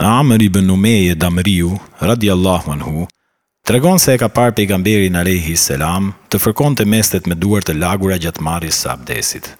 Amr ibn Numeje Damriu, radi Allah anhu, të regon se e ka par pejgamberin Alehi Selam të fërkon të mestet me duar të lagura gjatë së abdesit.